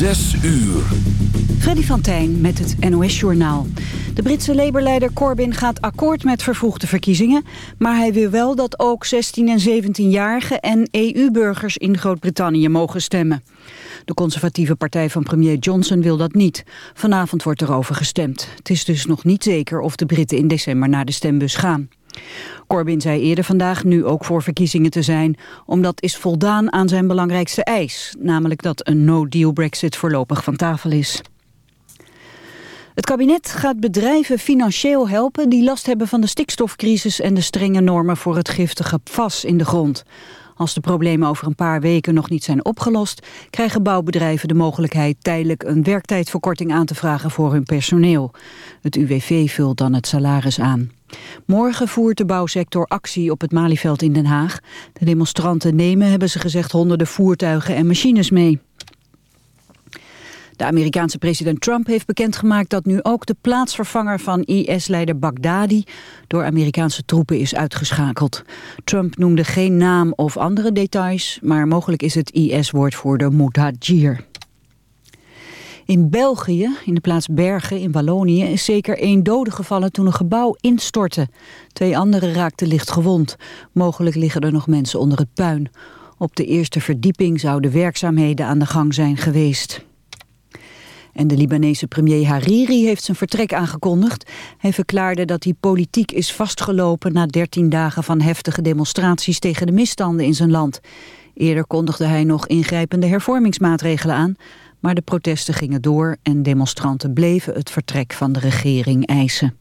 Zes uur. Freddy van Tijn met het NOS-journaal. De Britse Labour-leider Corbyn gaat akkoord met vervroegde verkiezingen... maar hij wil wel dat ook 16- en 17-jarigen en EU-burgers in Groot-Brittannië mogen stemmen. De conservatieve partij van premier Johnson wil dat niet. Vanavond wordt erover gestemd. Het is dus nog niet zeker of de Britten in december naar de stembus gaan. Corbyn zei eerder vandaag nu ook voor verkiezingen te zijn... omdat is voldaan aan zijn belangrijkste eis... namelijk dat een no-deal brexit voorlopig van tafel is. Het kabinet gaat bedrijven financieel helpen die last hebben van de stikstofcrisis en de strenge normen voor het giftige PFAS in de grond. Als de problemen over een paar weken nog niet zijn opgelost, krijgen bouwbedrijven de mogelijkheid tijdelijk een werktijdverkorting aan te vragen voor hun personeel. Het UWV vult dan het salaris aan. Morgen voert de bouwsector actie op het Malieveld in Den Haag. De demonstranten nemen, hebben ze gezegd, honderden voertuigen en machines mee. De Amerikaanse president Trump heeft bekendgemaakt dat nu ook de plaatsvervanger van IS-leider Baghdadi door Amerikaanse troepen is uitgeschakeld. Trump noemde geen naam of andere details, maar mogelijk is het IS-woordvoerder Mudhajir. In België, in de plaats Bergen in Wallonië, is zeker één dode gevallen toen een gebouw instortte. Twee anderen raakten licht gewond. Mogelijk liggen er nog mensen onder het puin. Op de eerste verdieping zouden werkzaamheden aan de gang zijn geweest. En de Libanese premier Hariri heeft zijn vertrek aangekondigd. Hij verklaarde dat hij politiek is vastgelopen na 13 dagen van heftige demonstraties tegen de misstanden in zijn land. Eerder kondigde hij nog ingrijpende hervormingsmaatregelen aan, maar de protesten gingen door en demonstranten bleven het vertrek van de regering eisen.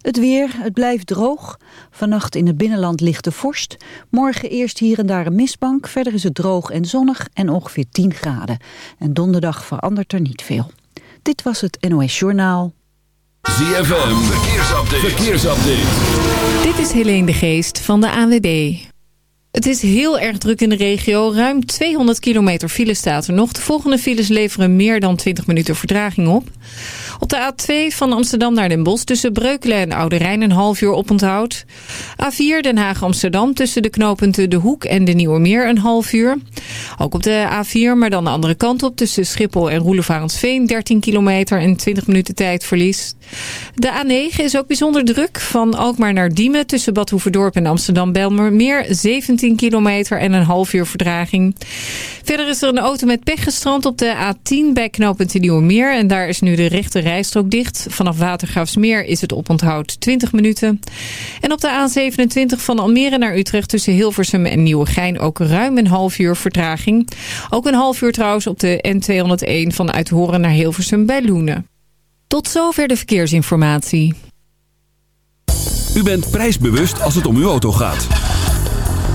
Het weer, het blijft droog. Vannacht in het binnenland ligt de vorst. Morgen eerst hier en daar een mistbank. Verder is het droog en zonnig en ongeveer 10 graden. En donderdag verandert er niet veel. Dit was het NOS Journaal. ZFM, verkeersupdate. verkeersupdate. Dit is Helene de Geest van de AWB. Het is heel erg druk in de regio. Ruim 200 kilometer file staat er nog. De volgende files leveren meer dan 20 minuten vertraging op. Op de A2 van Amsterdam naar Den Bosch tussen Breukelen en Oude Rijn een half uur oponthoud. A4 Den Haag-Amsterdam tussen de knooppunten De Hoek en de Nieuwe Meer een half uur. Ook op de A4, maar dan de andere kant op tussen Schiphol en Roelevarensveen 13 kilometer en 20 minuten tijdverlies. De A9 is ook bijzonder druk van Alkmaar naar Diemen tussen Bad Hoeverdorp en Amsterdam-Belmermeer 17 kilometer en een half uur verdraging. Verder is er een auto met pech gestrand op de A10 bij knooppunt de Meer en daar is nu de rechte rijstrook dicht. Vanaf Watergraafsmeer is het oponthoud 20 minuten. En op de A27 van Almere naar Utrecht tussen Hilversum en Nieuwegein ook ruim een half uur vertraging. Ook een half uur trouwens op de N201 van Uithoren naar Hilversum bij Loenen. Tot zover de verkeersinformatie. U bent prijsbewust als het om uw auto gaat.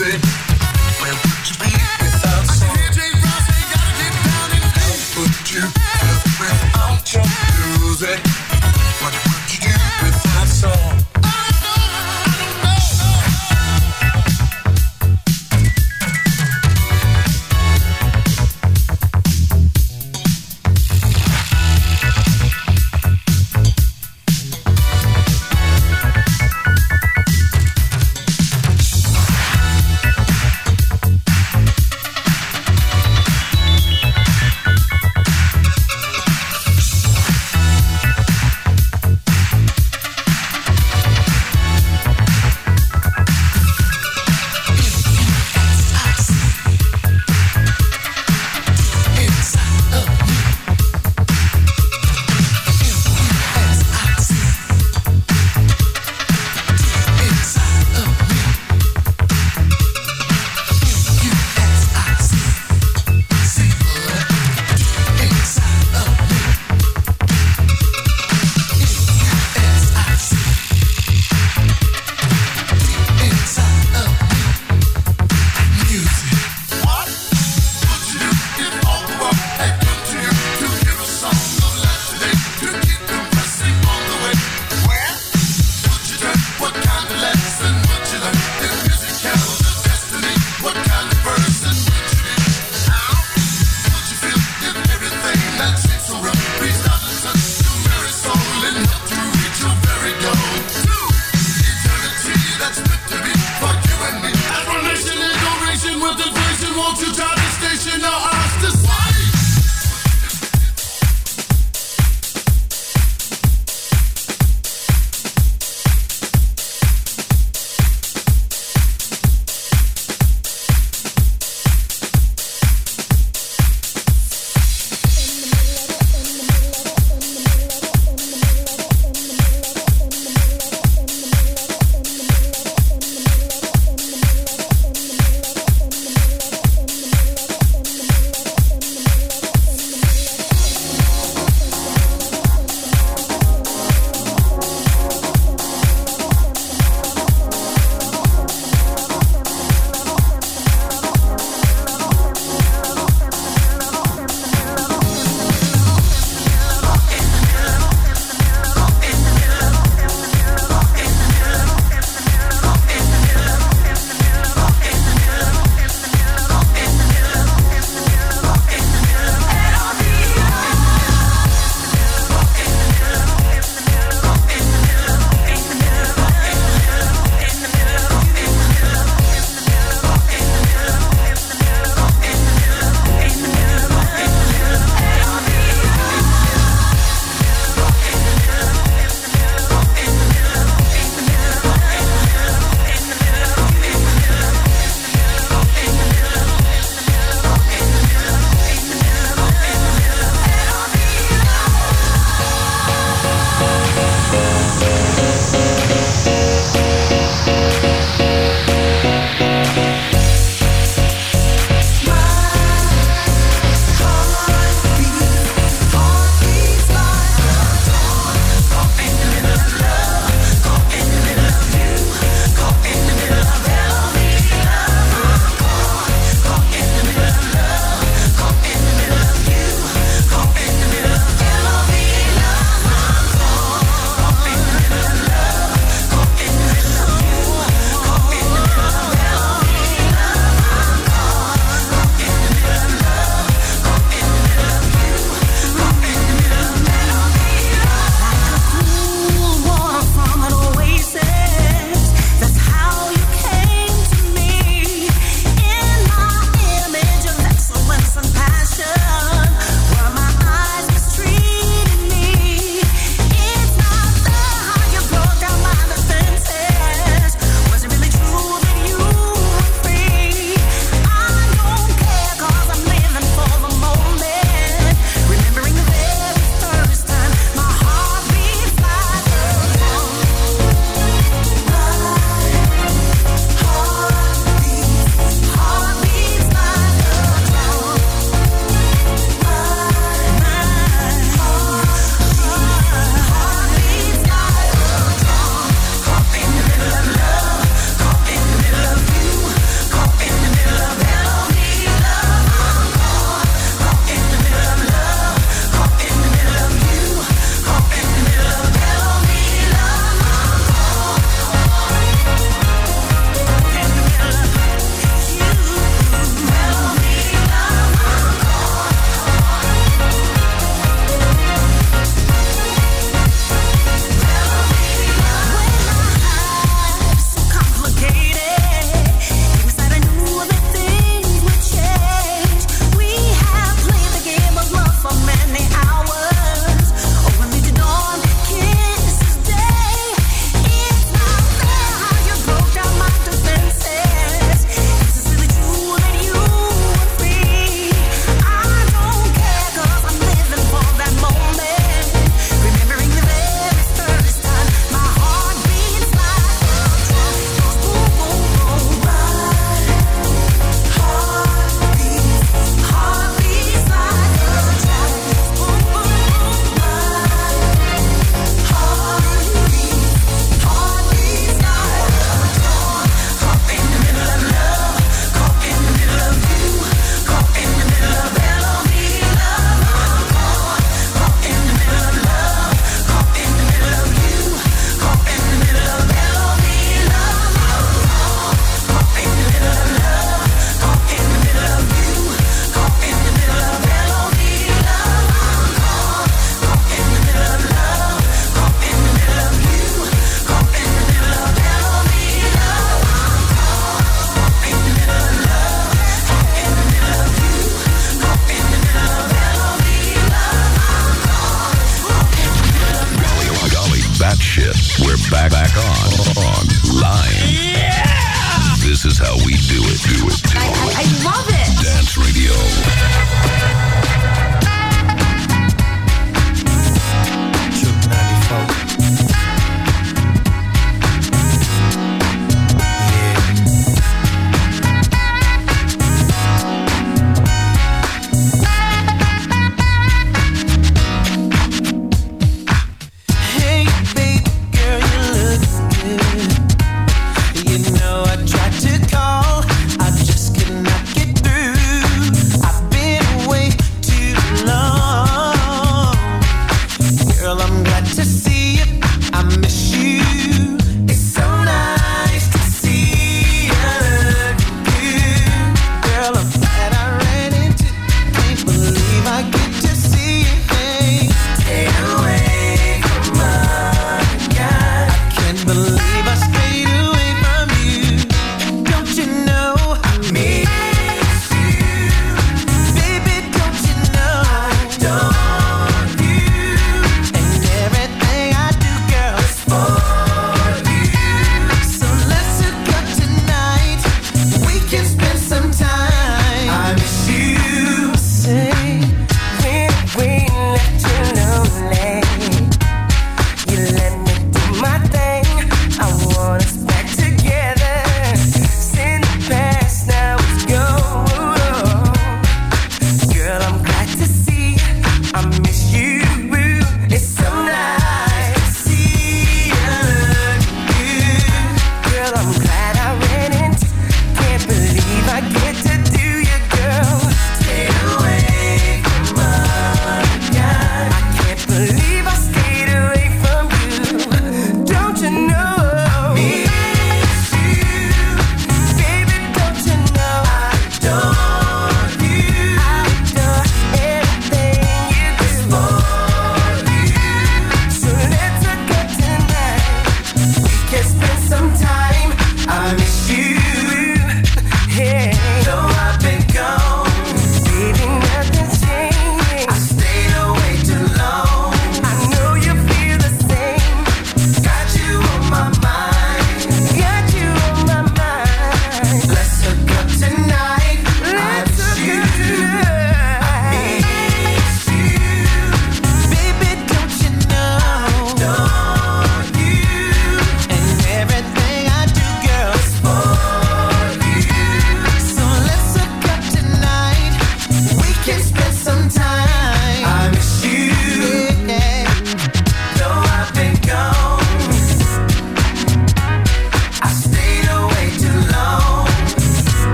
music.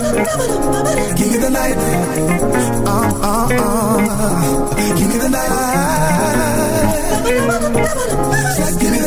Give me the night. Oh, oh, oh. Give me the night. Just give me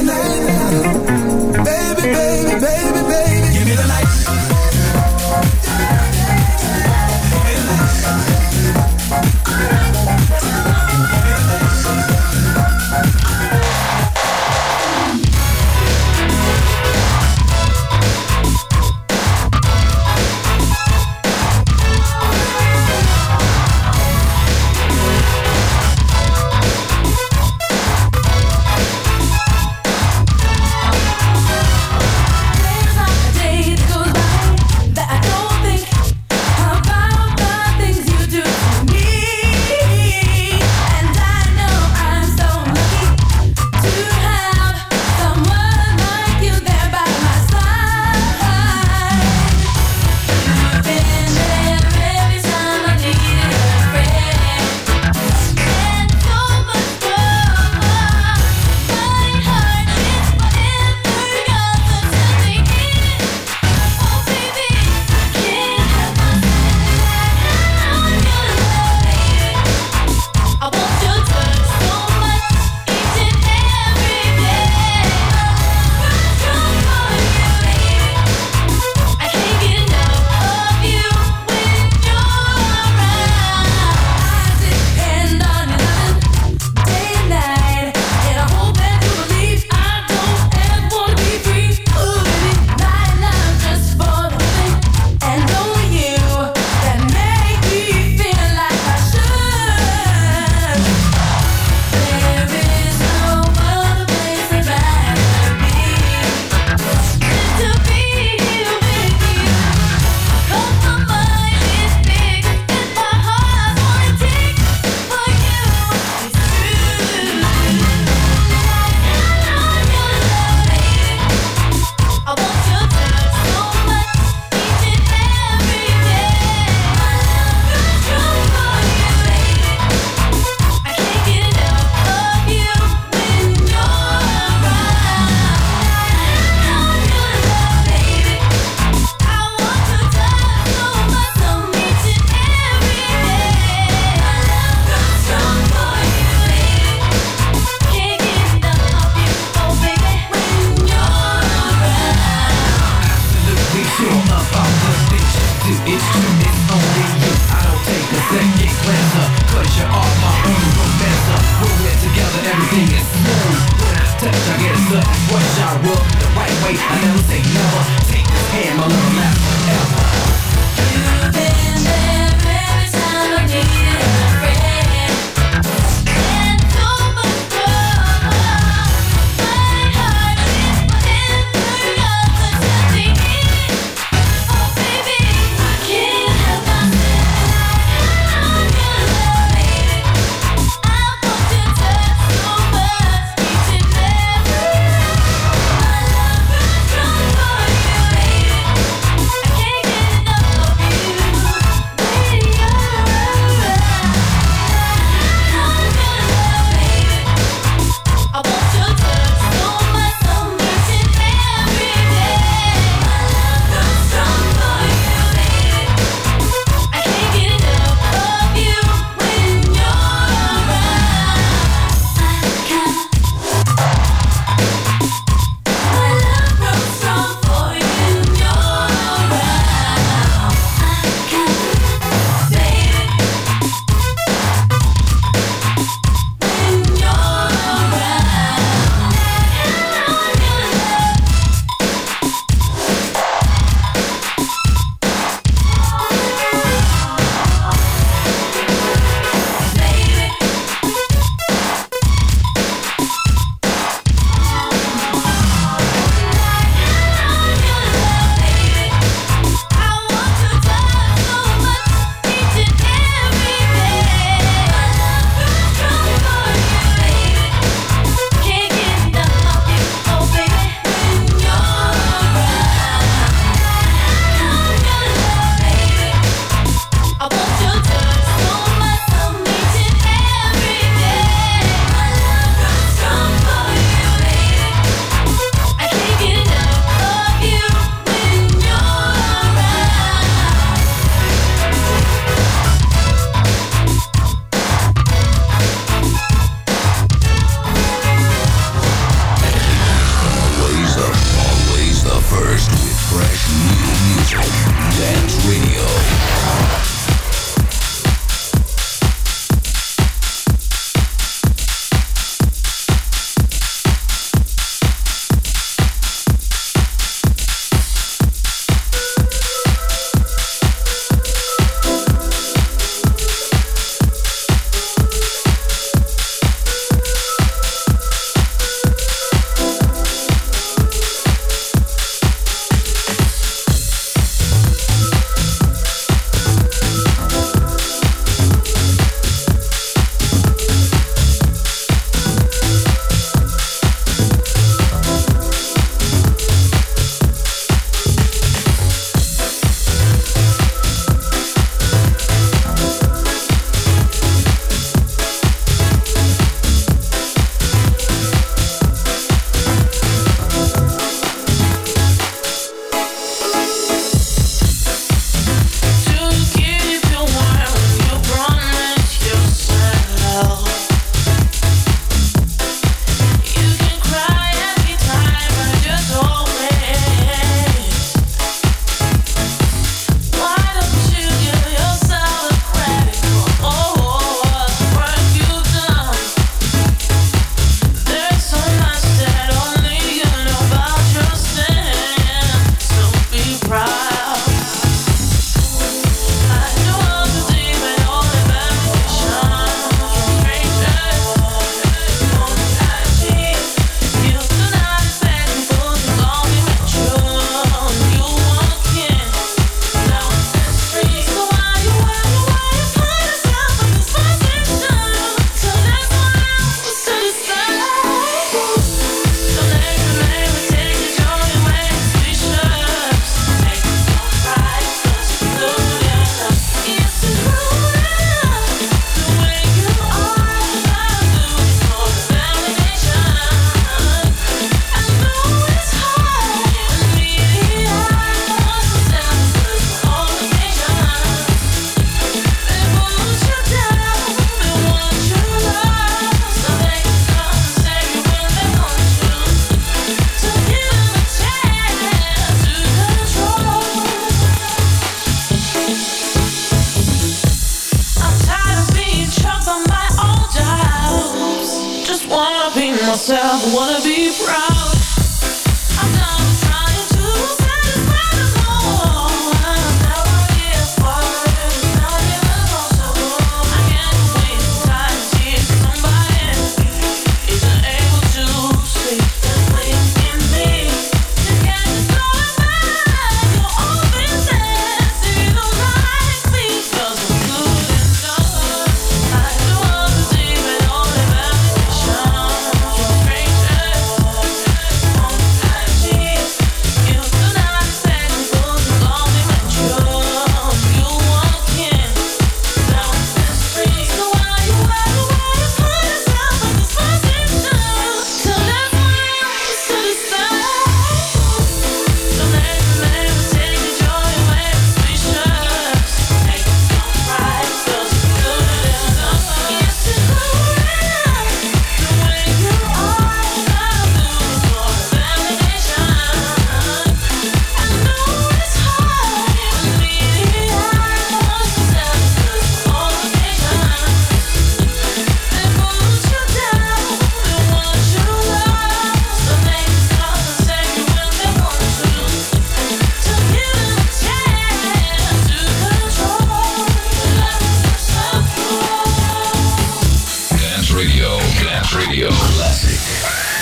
Classic.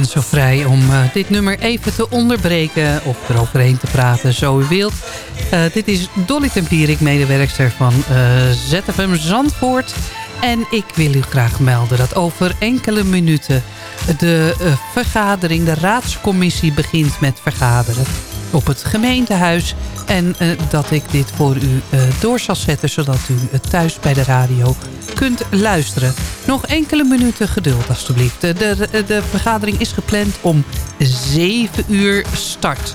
You? Ik ben zo vrij om eh, dit nummer even te onderbreken of eroverheen te praten, zo u wilt. Eh, dit is Dolly Tempierik, medewerkster van eh, ZFM Zandvoort. En ik wil u graag melden dat over enkele minuten de vergadering, de raadscommissie begint met vergaderen op het gemeentehuis. En eh, dat ik dit voor u eh, door zal zetten, zodat u het thuis bij de radio kunt luisteren. Nog enkele minuten geduld alstublieft. De, de, de vergadering is gepland om 7 uur start.